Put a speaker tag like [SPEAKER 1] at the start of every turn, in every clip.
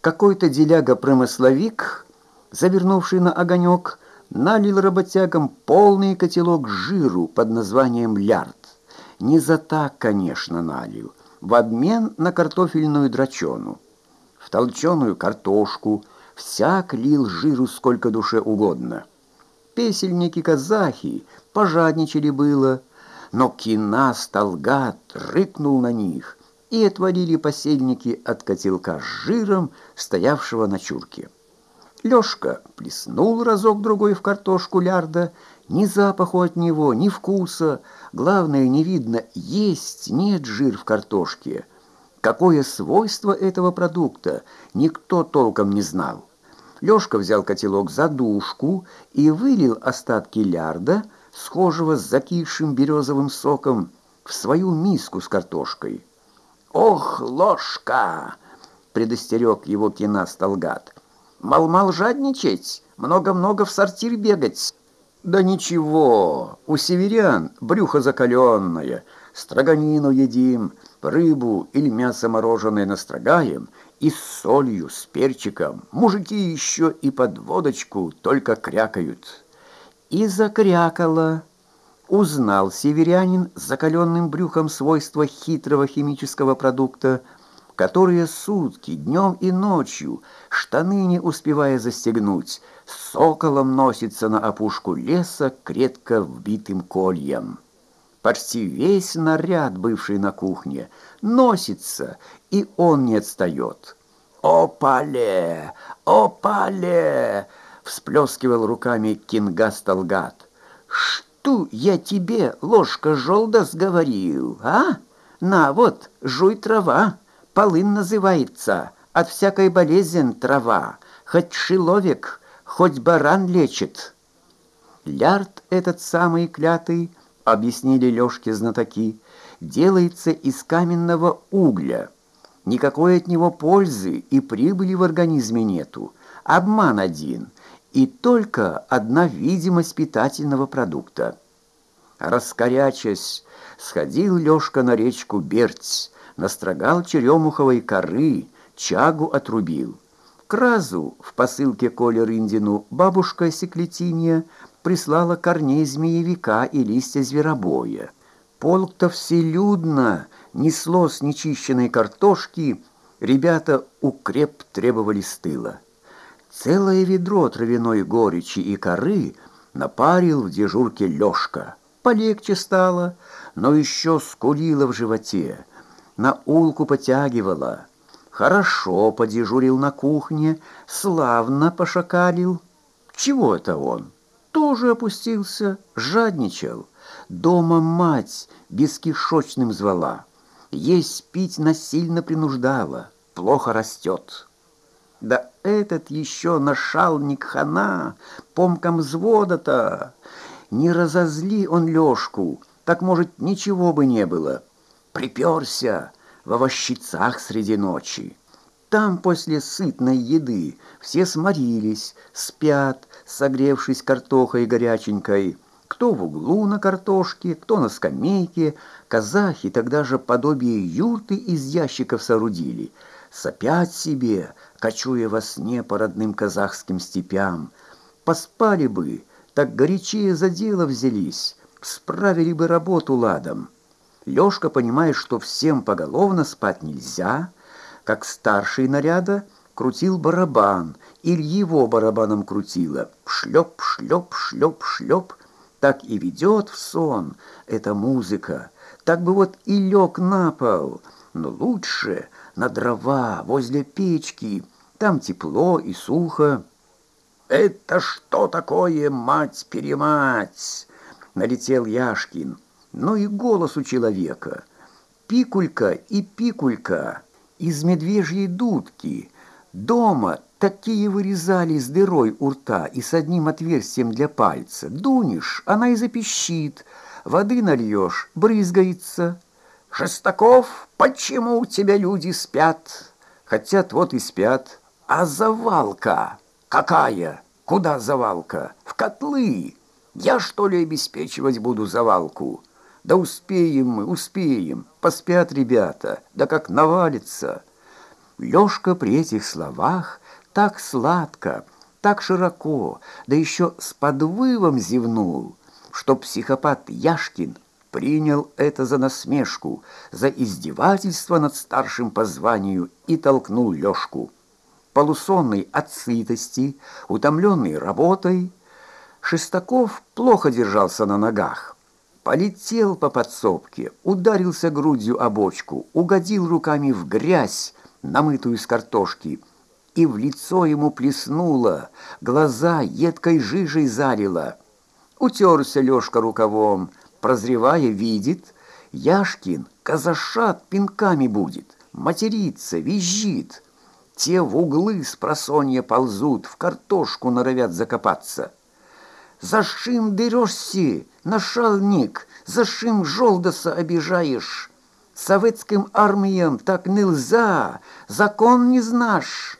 [SPEAKER 1] Какой-то деляга-промысловик, завернувший на огонек, налил работягам полный котелок жиру под названием лярд. Не за так, конечно, налил, в обмен на картофельную драчону. В толченую картошку всяк лил жиру сколько душе угодно. Песельники-казахи пожадничали было, но кина Сталгат рыкнул на них, и отвалили посельники от котелка с жиром, стоявшего на чурке. Лёшка плеснул разок-другой в картошку лярда, ни запаху от него, ни вкуса, главное, не видно, есть, нет жир в картошке. Какое свойство этого продукта, никто толком не знал. Лёшка взял котелок за душку и вылил остатки лярда, схожего с закисшим березовым соком, в свою миску с картошкой. «Ох, ложка!» — предостерег его кина Сталгат. «Мал-мал жадничать, много-много в сортир бегать». «Да ничего, у северян брюхо закаленное, строганину едим, рыбу или мясо мороженое настрогаем, и с солью, с перчиком. Мужики еще и под водочку только крякают». И закрякало узнал северянин с закаленным брюхом свойства хитрого химического продукта, которые сутки, днем и ночью, штаны не успевая застегнуть, соколом носится на опушку леса крепко вбитым кольем. Почти весь наряд, бывший на кухне, носится, и он не отстает. «Опале! Опале!» — всплескивал руками Кингас Талгат. «Что?» Что я тебе, ложка желда, сговорил, а? На, вот, жуй трава, полын называется, от всякой болезни трава, хоть шиловик, хоть баран лечит. Лярд этот самый клятый, объяснили Лёшке знатоки, делается из каменного угля. Никакой от него пользы и прибыли в организме нету. Обман один — и только одна видимость питательного продукта. Раскорячась, сходил Лёшка на речку Берц, настрогал черемуховой коры, чагу отрубил. К разу в посылке Коле Рындину бабушка Секлетинья прислала корней змеевика и листья зверобоя. Полк-то вселюдно несло с нечищенной картошки, ребята укреп требовали с тыла. Целое ведро травяной горечи и коры напарил в дежурке Лёшка. Полегче стало, но еще скулило в животе. На улку потягивала. Хорошо подежурил на кухне, славно пошакалил. Чего это он? Тоже опустился, жадничал. Дома мать бескишочным звала. Есть пить насильно принуждала. Плохо растет. Да этот еще нашалник хана, помком взвода-то. Не разозли он Лешку, так, может, ничего бы не было. Приперся в овощицах среди ночи. Там после сытной еды все сморились, спят, согревшись картохой горяченькой. Кто в углу на картошке, кто на скамейке. Казахи тогда же подобие юрты из ящиков соорудили. Сопят себе, кочуя во сне по родным казахским степям. Поспали бы, так горячее за дело взялись, справили бы работу ладом. Лёшка, понимая, что всем поголовно спать нельзя, как старший наряда, крутил барабан, или его барабаном крутило. Шлеп, шлеп, шлеп, шлеп. Так и ведет в сон эта музыка. Так бы вот и лег на пол, но лучше на дрова возле печки, там тепло и сухо. «Это что такое, мать-перемать?» — налетел Яшкин. Ну и голос у человека. Пикулька и пикулька из медвежьей дудки. Дома такие вырезали с дырой у рта и с одним отверстием для пальца. Дунешь, она и запищит. Воды нальешь, брызгается. «Шестаков, почему у тебя люди спят?» «Хотят, вот и спят». А завалка? Какая? Куда завалка? В котлы. Я что ли обеспечивать буду завалку? Да успеем мы, успеем. Поспят ребята. Да как навалится. Лёшка при этих словах так сладко, так широко, да еще с подвывом зевнул, что психопат Яшкин принял это за насмешку, за издевательство над старшим по званию и толкнул Лёшку. Полусонный от сытости, утомленный работой, Шестаков плохо держался на ногах. Полетел по подсобке, ударился грудью о бочку, угодил руками в грязь, намытую из картошки, и в лицо ему плеснуло, глаза едкой жижей залило. Утерся Лёшка рукавом, прозревая, видит, Яшкин казашат пинками будет, матерится, визжит. Те в углы с просонья ползут, в картошку норовят закопаться. За шим дерешься, нашальник, за шим жолдаса обижаешь? Советским армиям так нельзя, закон не знаешь.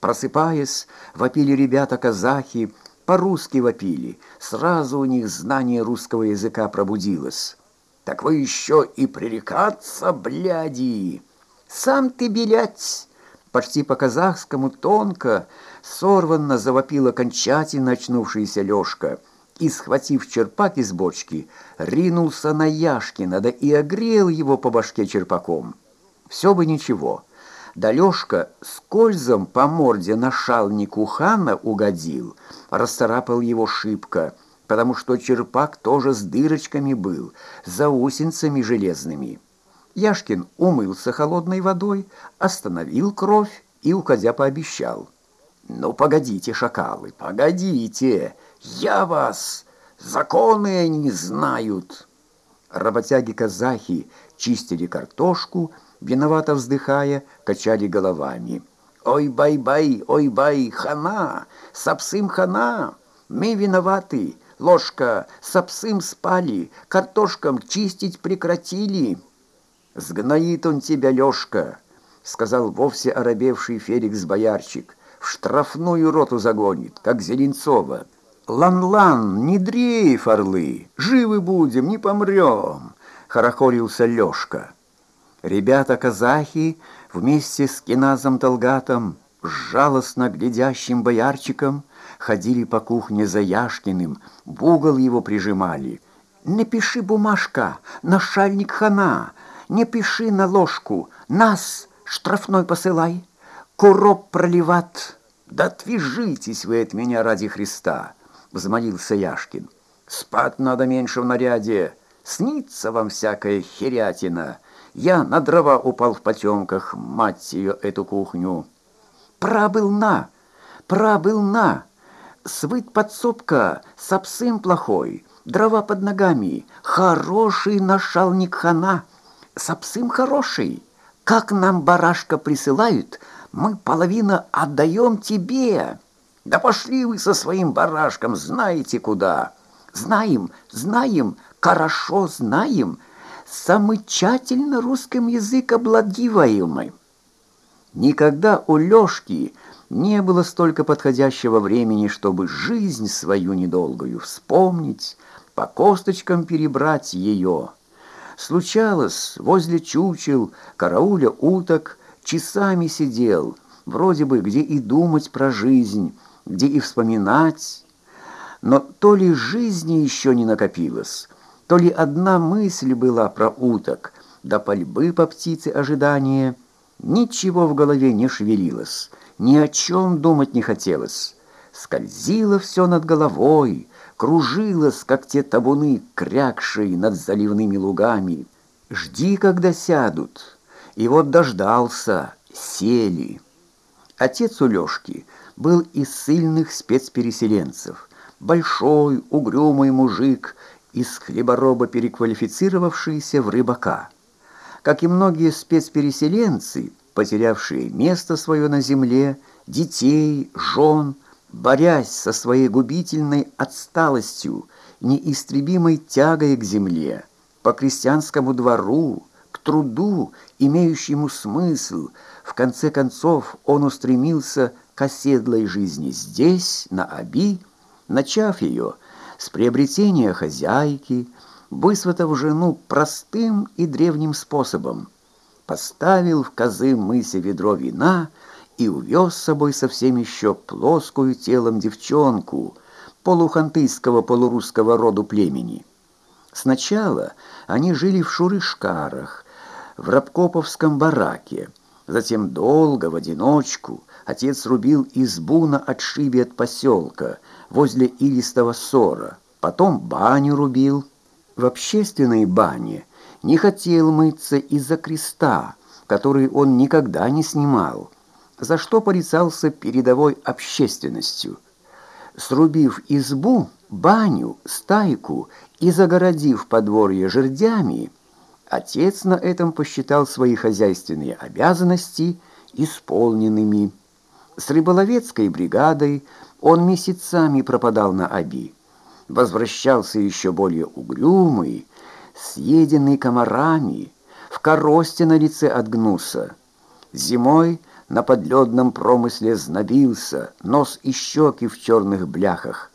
[SPEAKER 1] Просыпаясь, вопили ребята-казахи, по-русски вопили. Сразу у них знание русского языка пробудилось. «Так вы еще и пререкаться, бляди!» «Сам ты, белять!» Почти по-казахскому тонко, сорванно завопил окончательно очнувшийся Лёшка и, схватив черпак из бочки, ринулся на Яшкина, да и огрел его по башке черпаком. Все бы ничего. Да Лёшка скользом по морде на шалнику хана угодил, расцарапал его шибко, потому что черпак тоже с дырочками был, за усинцами железными. Яшкин умылся холодной водой, остановил кровь и, уходя, пообещал. «Ну, погодите, шакалы, погодите! Я вас! Законы они знают!» Работяги-казахи чистили картошку, виновато вздыхая, качали головами. «Ой, бай-бай, ой, бай, хана! Сапсым хана! Мы виноваты! Ложка, сапсым спали, картошкам чистить прекратили!» «Сгноит он тебя, Лёшка!» — сказал вовсе оробевший Феликс-боярчик. «В штрафную роту загонит, как Зеленцова. Лан-лан, не дрейф, орлы! Живы будем, не помрем!» — хорохорился Лёшка. Ребята-казахи вместе с Киназом Толгатом, жалостно глядящим боярчиком, ходили по кухне за Яшкиным, в угол его прижимали. «Не пиши, бумажка, нашальник хана!» Не пиши на ложку, нас штрафной посылай, куроп проливат. Да отвяжитесь вы от меня ради Христа, взмолился Яшкин. Спать надо меньше в наряде, снится вам всякая херятина. Я на дрова упал в потемках, мать ее, эту кухню. Пробыл на, пробыл на. Свыт подсобка, сапсым плохой, дрова под ногами, хороший нашалник хана — Сапсым хороший. Как нам барашка присылают, мы половину отдаем тебе. Да пошли вы со своим барашком, знаете куда. Знаем, знаем, хорошо знаем. Самый тщательно русским язык обладиваемый. Никогда у Лёшки не было столько подходящего времени, чтобы жизнь свою недолгую вспомнить, по косточкам перебрать ее. Случалось, возле чучел, карауля уток, часами сидел, вроде бы где и думать про жизнь, где и вспоминать. Но то ли жизни еще не накопилось, то ли одна мысль была про уток, да пальбы по птице ожидания. Ничего в голове не шевелилось, ни о чем думать не хотелось. Скользило все над головой, кружилась, как те табуны, крякшие над заливными лугами. Жди, когда сядут. И вот дождался, сели. Отец у Лёшки был из сильных спецпереселенцев. Большой, угрюмый мужик, из хлебороба переквалифицировавшийся в рыбака. Как и многие спецпереселенцы, потерявшие место свое на земле, детей, жен, борясь со своей губительной отсталостью, неистребимой тягой к земле, по крестьянскому двору, к труду, имеющему смысл, в конце концов он устремился к оседлой жизни здесь, на Аби, начав ее с приобретения хозяйки, высватав жену простым и древним способом. поставил в козы мысе ведро вина и увез с собой совсем еще плоскую телом девчонку полухантыйского полурусского роду племени. Сначала они жили в Шурышкарах, в Рабкоповском бараке, затем долго, в одиночку, отец рубил избу на отшибе от поселка, возле Илистого сора, потом баню рубил. В общественной бане не хотел мыться из-за креста, который он никогда не снимал, за что порицался передовой общественностью. Срубив избу, баню, стайку и загородив подворье жердями, отец на этом посчитал свои хозяйственные обязанности исполненными. С рыболовецкой бригадой он месяцами пропадал на Аби. Возвращался еще более угрюмый, съеденный комарами, в коросте на лице от гнуса. Зимой на подледном промысле знобился, нос и щеки в черных бляхах.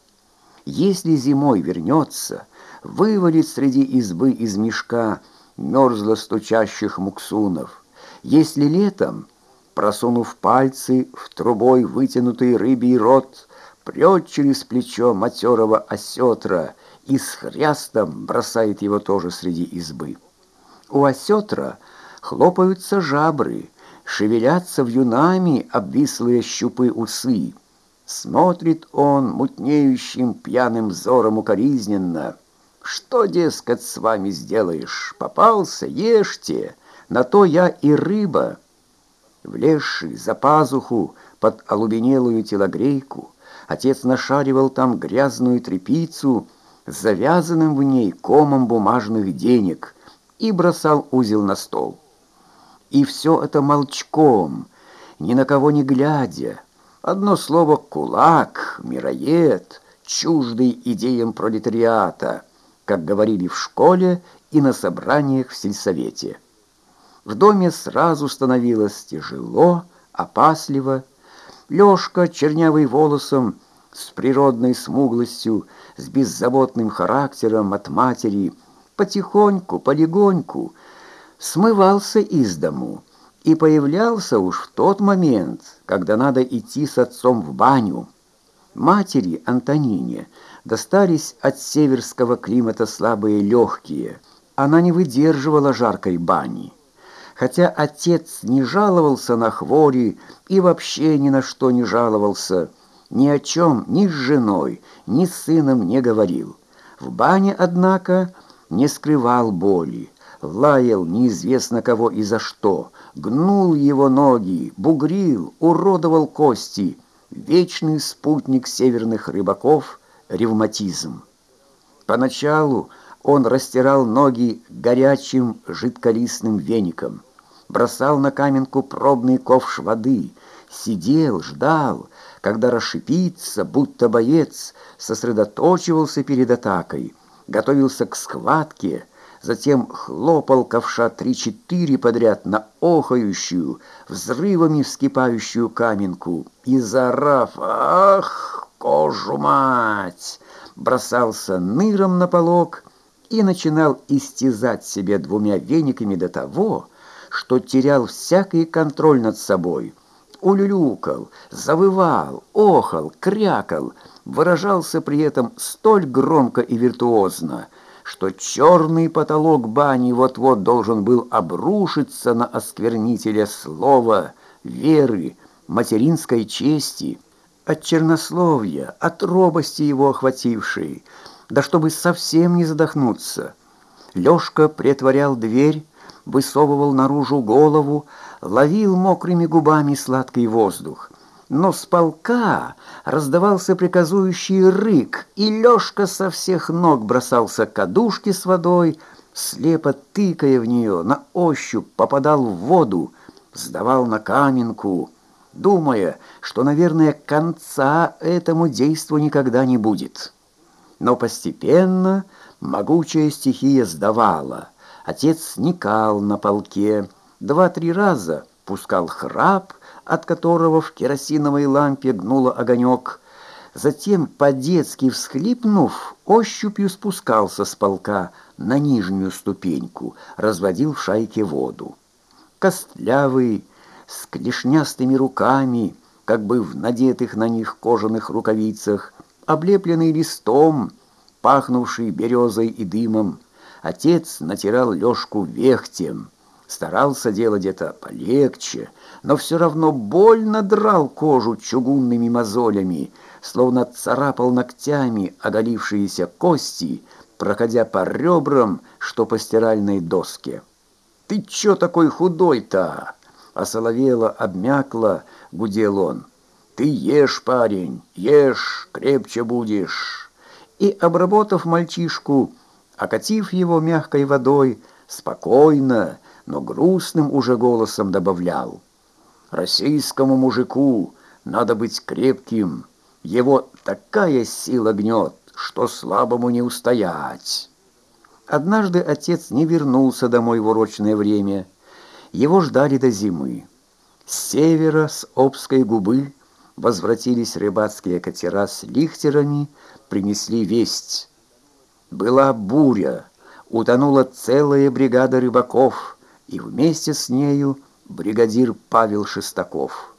[SPEAKER 1] Если зимой вернется, вывалит среди избы из мешка мерзло стучащих муксунов. Если летом, просунув пальцы в трубой вытянутый рыбий рот, прет через плечо матерого осетра и с хрястом бросает его тоже среди избы. У осетра хлопаются жабры, шевелятся в юнами обвислые щупы усы. Смотрит он мутнеющим пьяным взором укоризненно. «Что, дескать, с вами сделаешь? Попался, ешьте, на то я и рыба». Влезший за пазуху под олубенелую телогрейку, отец нашаривал там грязную тряпицу с завязанным в ней комом бумажных денег и бросал узел на стол. И все это молчком, ни на кого не глядя. Одно слово «кулак», «мироед», чуждый идеям пролетариата, как говорили в школе и на собраниях в сельсовете. В доме сразу становилось тяжело, опасливо. Лёшка, чернявый волосом, с природной смуглостью, с беззаботным характером от матери, потихоньку, полегоньку смывался из дому и появлялся уж в тот момент, когда надо идти с отцом в баню. Матери Антонине достались от северского климата слабые легкие. Она не выдерживала жаркой бани. Хотя отец не жаловался на хвори и вообще ни на что не жаловался, ни о чем ни с женой, ни с сыном не говорил. В бане, однако, не скрывал боли, лаял неизвестно кого и за что, гнул его ноги, бугрил, уродовал кости, вечный спутник северных рыбаков — ревматизм. Поначалу он растирал ноги горячим жидколистным веником, бросал на каменку пробный ковш воды, сидел, ждал, когда расшипится, будто боец, сосредоточивался перед атакой, готовился к схватке, затем хлопал ковша три-четыре подряд на охающую, взрывами вскипающую каменку и, заорав «Ах, кожу мать!» бросался ныром на полог и начинал истязать себе двумя вениками до того, что терял всякий контроль над собой – улюлюкал, завывал, охал, крякал, выражался при этом столь громко и виртуозно, что черный потолок бани вот-вот должен был обрушиться на осквернителя слова, веры, материнской чести, от чернословия, от робости его охватившей, да чтобы совсем не задохнуться. Лёшка притворял дверь, высовывал наружу голову, ловил мокрыми губами сладкий воздух. Но с полка раздавался приказующий рык, и Лёшка со всех ног бросался к кадушке с водой, слепо тыкая в нее, на ощупь попадал в воду, сдавал на каменку, думая, что, наверное, конца этому действу никогда не будет. Но постепенно могучая стихия сдавала. Отец сникал на полке, два-три раза пускал храп, от которого в керосиновой лампе гнуло огонек, затем, по-детски всхлипнув, ощупью спускался с полка на нижнюю ступеньку, разводил в шайке воду. костлявый, с клешнястыми руками, как бы в надетых на них кожаных рукавицах, облепленный листом, пахнувший березой и дымом, отец натирал Лёшку вехтем, старался делать это полегче, но все равно больно драл кожу чугунными мозолями, словно царапал ногтями оголившиеся кости, проходя по ребрам, что по стиральной доске. «Ты чё такой худой-то?» Осоловело, обмякло, гудел он. «Ты ешь, парень, ешь, крепче будешь!» И, обработав мальчишку, окатив его мягкой водой, спокойно, но грустным уже голосом добавлял. «Российскому мужику надо быть крепким, его такая сила гнет, что слабому не устоять». Однажды отец не вернулся домой в урочное время. Его ждали до зимы. С севера, с Обской губы, возвратились рыбацкие катера с лихтерами, принесли весть. Была буря, утонула целая бригада рыбаков, и вместе с нею бригадир Павел Шестаков.